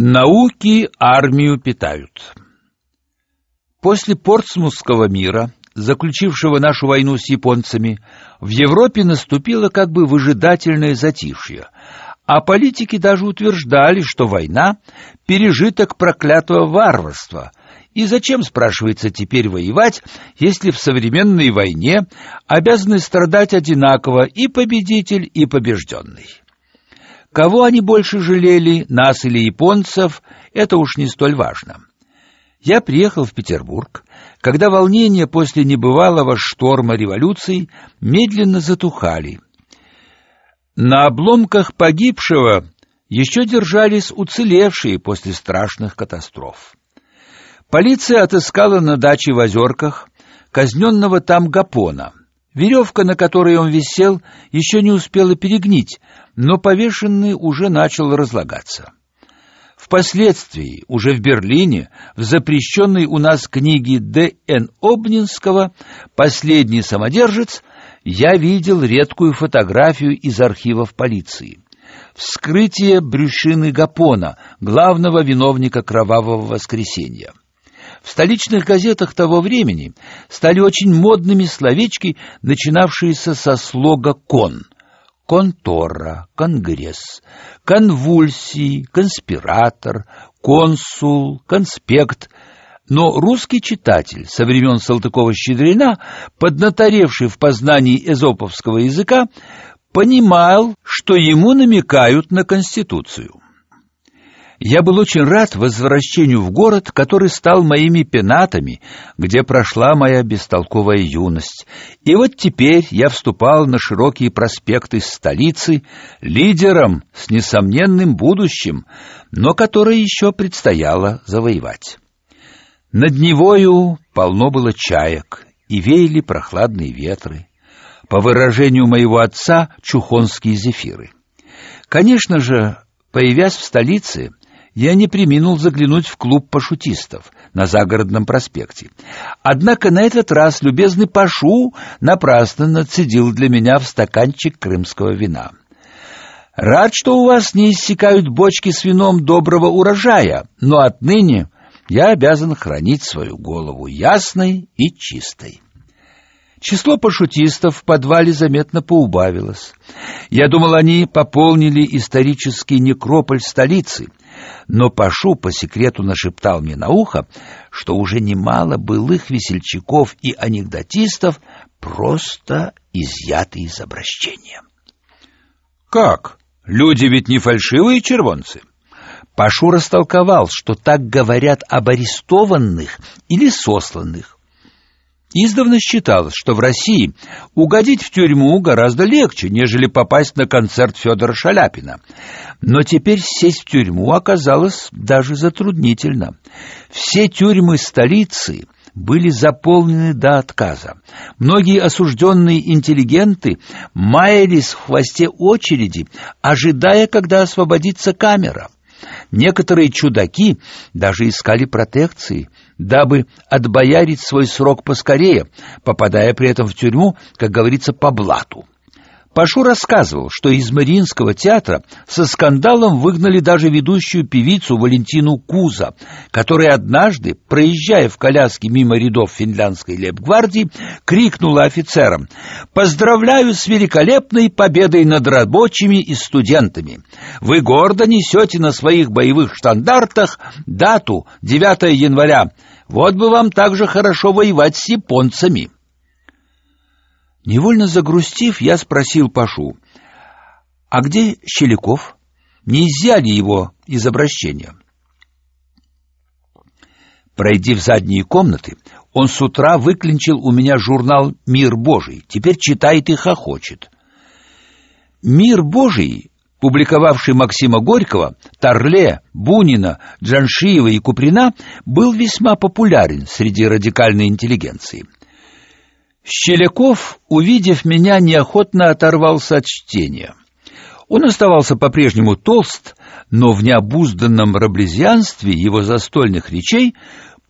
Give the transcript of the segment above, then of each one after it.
Науки армию питают. После Портсмутского мира, заключившего нашу войну с японцами, в Европе наступило как бы выжидательное затишье, а политики даже утверждали, что война — пережиток проклятого варварства. И зачем, спрашивается, теперь воевать, если в современной войне обязаны страдать одинаково и победитель, и побежденный? Кого они больше жалели, нас или японцев, это уж не столь важно. Я приехал в Петербург, когда волнения после небывалого шторма революции медленно затухали. На обломках погибшего еще держались уцелевшие после страшных катастроф. Полиция отыскала на даче в Озерках казненного там Гапона. Веревка, на которой он висел, еще не успела перегнить, но повешенный уже начал разлагаться. Впоследствии, уже в Берлине, в запрещенной у нас книге Д.Н. Обнинского «Последний самодержец» я видел редкую фотографию из архивов полиции. Вскрытие брюшины Гапона, главного виновника кровавого воскресенья. В столичных газетах того времени стали очень модными словечки, начинавшиеся со слога «кон», контора, конгресс, конвульсии, конспиратор, консул, конспект. Но русский читатель со времен Салтыкова-Щедрина, поднаторевший в познании эзоповского языка, понимал, что ему намекают на Конституцию. Я был очень рад возвращению в город, который стал моими пенатами, где прошла моя бестолковая юность. И вот теперь я вступал на широкие проспекты столицы, лидером с несомненным будущим, но которое еще предстояло завоевать. Над Невою полно было чаек, и веяли прохладные ветры. По выражению моего отца, чухонские зефиры. Конечно же, появясь в столице, я не преминул заглянуть в клуб пашутистов на загородном проспекте. Однако на этот раз любезный Пашу напрасно нацедил для меня в стаканчик крымского вина. Рад, что у вас не иссякают бочки с вином доброго урожая, но отныне я обязан хранить свою голову ясной и чистой. Число пашутистов в подвале заметно поубавилось. Я думал, они пополнили исторический некрополь столицы — но Пашу по секрету нашептал мне на ухо, что уже немало былых весельчаков и анекдотистов просто изъяты из обращения. Как? Люди ведь не фальшивые червонцы. Пашу растолковал, что так говорят об арестованных или сосланных. Издавна считалось, что в России угодить в тюрьму гораздо легче, нежели попасть на концерт Федора Шаляпина. Но теперь сесть в тюрьму оказалось даже затруднительно. Все тюрьмы столицы были заполнены до отказа. Многие осужденные интеллигенты маялись в хвосте очереди, ожидая, когда освободится камера. Некоторые чудаки даже искали протекции, дабы отбоярить свой срок поскорее, попадая при этом в тюрьму, как говорится, по блату. Пашу рассказывал, что из Мариинского театра со скандалом выгнали даже ведущую певицу Валентину Куза, которая однажды, проезжая в коляске мимо рядов финляндской лейб-гвардии, крикнула офицерам «Поздравляю с великолепной победой над рабочими и студентами! Вы гордо несете на своих боевых штандартах дату 9 января. Вот бы вам также хорошо воевать с японцами!» Невольно загрустив, я спросил Пашу, «А где Щеляков? Не изъяли его из обращения?» Пройдя в задние комнаты, он с утра выклинчил у меня журнал «Мир Божий». Теперь читает и хохочет. «Мир Божий», публиковавший Максима Горького, Торле, Бунина, Джаншиева и Куприна, был весьма популярен среди радикальной интеллигенции. Щеляков, увидев меня, неохотно оторвался от чтения. Он оставался по-прежнему толст, но в необузданном раблезианстве его застольных речей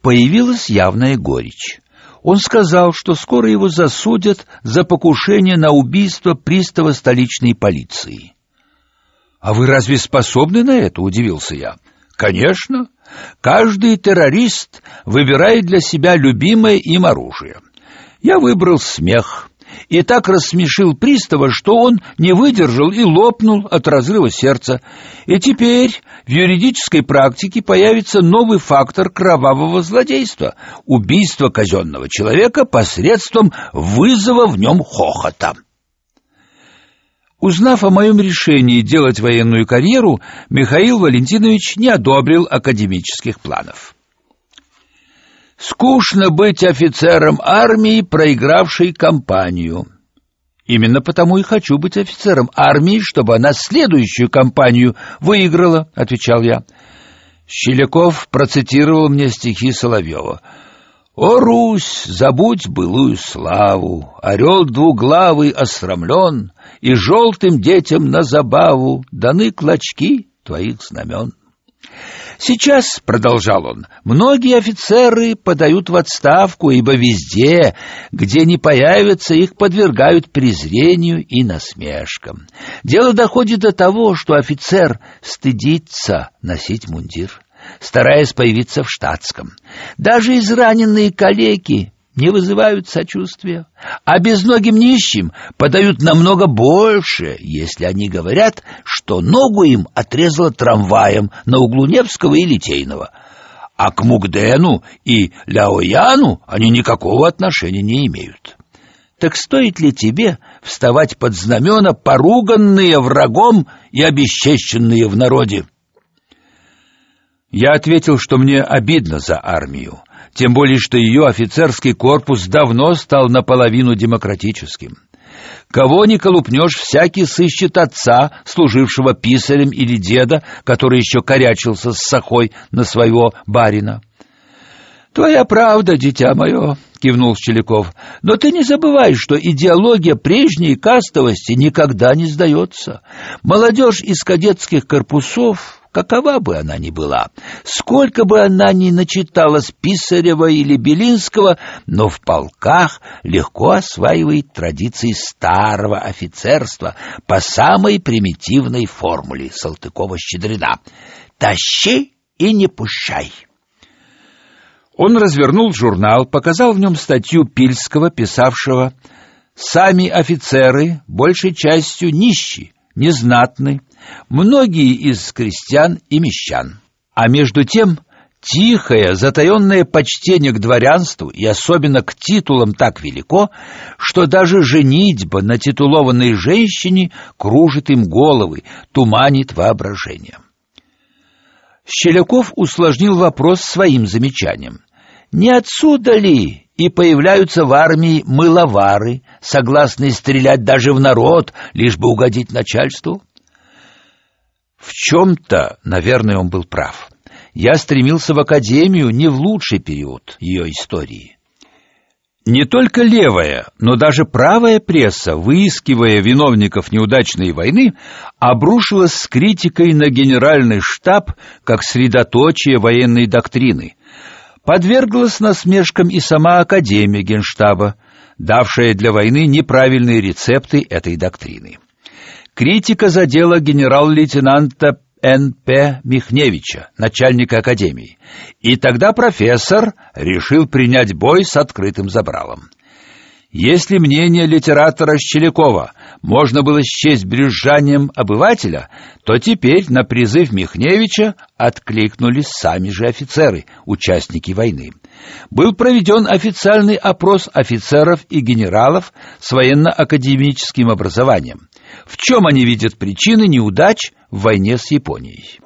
появилась явная горечь. Он сказал, что скоро его засудят за покушение на убийство пристава столичной полиции. «А вы разве способны на это?» — удивился я. Конечно, каждый террорист выбирает для себя любимое им оружие. Я выбрал смех и так рассмешил пристава, что он не выдержал и лопнул от разрыва сердца. И теперь в юридической практике появится новый фактор кровавого злодейства убийство казенного человека посредством вызова в нем хохота. Узнав о моем решении делать военную карьеру, Михаил Валентинович не одобрил академических планов. Скучно быть офицером армии, проигравшей кампанию. Именно потому и хочу быть офицером армии, чтобы она следующую кампанию выиграла, отвечал я. Щеляков процитировал мне стихи Соловьева. О, Русь, забудь былую славу, орел двуглавый осрамлен, и желтым детям на забаву даны клочки твоих знамен. Сейчас, продолжал он, многие офицеры подают в отставку, ибо везде, где не появятся, их подвергают презрению и насмешкам. Дело доходит до того, что офицер стыдится носить мундир, стараясь появиться в штатском. Даже израненные калеки не вызывают сочувствия, а безногим нищим подают намного больше, если они говорят, что ногу им отрезало трамваем на углу Невского и Литейного. А к Мугдену и Ляояну они никакого отношения не имеют. Так стоит ли тебе вставать под знамена, поруганные врагом и обесчещенные в народе? Я ответил, что мне обидно за армию, тем более что ее офицерский корпус давно стал наполовину демократическим. Кого не колупнешь, всякий сыщет отца, служившего писарем, или деда, который еще корячился с сахой на своего барина. «Твоя правда, дитя мое», — кивнул Щеляков, — «но ты не забывай, что идеология прежней кастовости никогда не сдается. Молодежь из кадетских корпусов какова бы она ни была, сколько бы она ни начиталась Писарева или Белинского, но в полках легко осваивает традиции старого офицерства по самой примитивной формуле Салтыкова-Щедрина «Тащи и не пущай». Он развернул журнал, показал в нем статью Пильского, писавшего «Сами офицеры, большей частью нищие, незнатны, многие из крестьян и мещан. А между тем тихое, затаенное почтение к дворянству и особенно к титулам так велико, что даже женитьба на титулованной женщине кружит им головы, туманит воображение. Щеляков усложнил вопрос своим замечанием. Не отсюда ли и появляются в армии мыловары, согласные стрелять даже в народ, лишь бы угодить начальству? В чем-то, наверное, он был прав. Я стремился в академию не в лучший период ее истории. Не только левая, но даже правая пресса, выискивая виновников неудачной войны, обрушилась с критикой на генеральный штаб как средоточие военной доктрины. Подверглась насмешкам и сама Академия Генштаба, давшая для войны неправильные рецепты этой доктрины. Критика задела генерал-лейтенанта Н.П. Михневича, начальника академии. И тогда профессор решил принять бой с открытым забралом. Если мнение литератора Щелякова можно было счесть брюзжанием обывателя, то теперь на призыв Михневича откликнулись сами же офицеры, участники войны. Был проведен официальный опрос офицеров и генералов с военно-академическим образованием. В чем они видят причины неудач в войне с Японией?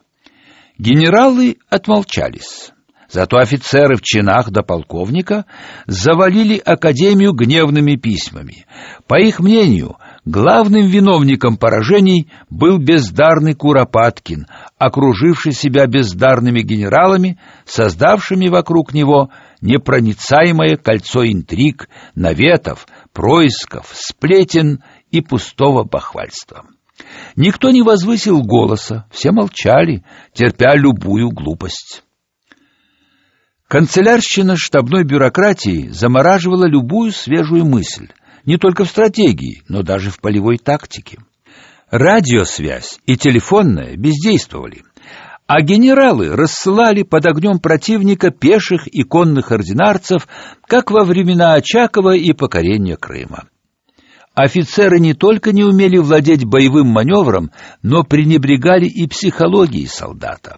Генералы отмолчались. Зато офицеры в чинах до полковника завалили академию гневными письмами. По их мнению, главным виновником поражений был бездарный Куропаткин, окруживший себя бездарными генералами, создавшими вокруг него непроницаемое кольцо интриг, наветов, происков, сплетен и пустого бахвальства. Никто не возвысил голоса, все молчали, терпя любую глупость. Канцелярщина штабной бюрократии замораживала любую свежую мысль, не только в стратегии, но даже в полевой тактике. Радиосвязь и телефонная бездействовали, а генералы рассылали под огнем противника пеших и конных ординарцев, как во времена Очакова и покорения Крыма. Офицеры не только не умели владеть боевым маневром, но пренебрегали и психологией солдата.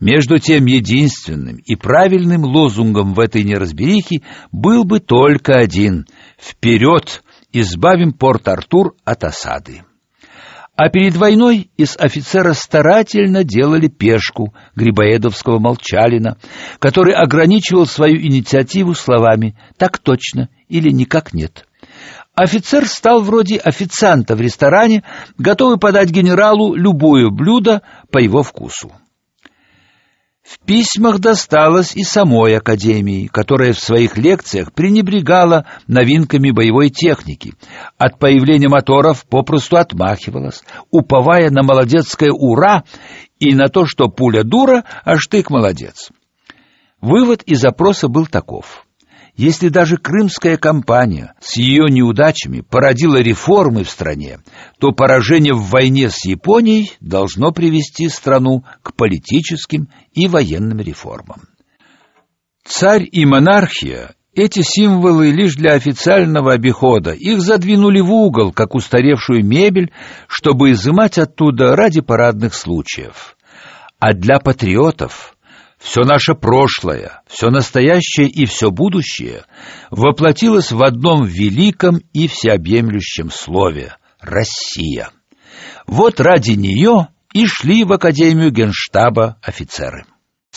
Между тем единственным и правильным лозунгом в этой неразберихе был бы только один: вперед, избавим Порт-Артур от осады. А перед войной из офицера старательно делали пешку Грибоедовского молчалина, который ограничивал свою инициативу словами «так точно» или «никак нет». Офицер стал вроде официанта в ресторане, готовый подать генералу любое блюдо по его вкусу. В письмах досталось и самой академии, которая в своих лекциях пренебрегала новинками боевой техники. От появления моторов попросту отмахивалась, уповая на молодецкое ура и на то, что пуля дура, а штык молодец. Вывод из опроса был таков: если даже крымская кампания с ее неудачами породила реформы в стране, то поражение в войне с Японией должно привести страну к политическим и военным реформам. Царь и монархия эти символы лишь для официального обихода. Их задвинули в угол, как устаревшую мебель, чтобы изымать оттуда ради парадных случаев. А для патриотов все наше прошлое, все настоящее и все будущее воплотилось в одном великом и всеобъемлющем слове Россия. Вот ради нее и шли в академию Генштаба офицеры.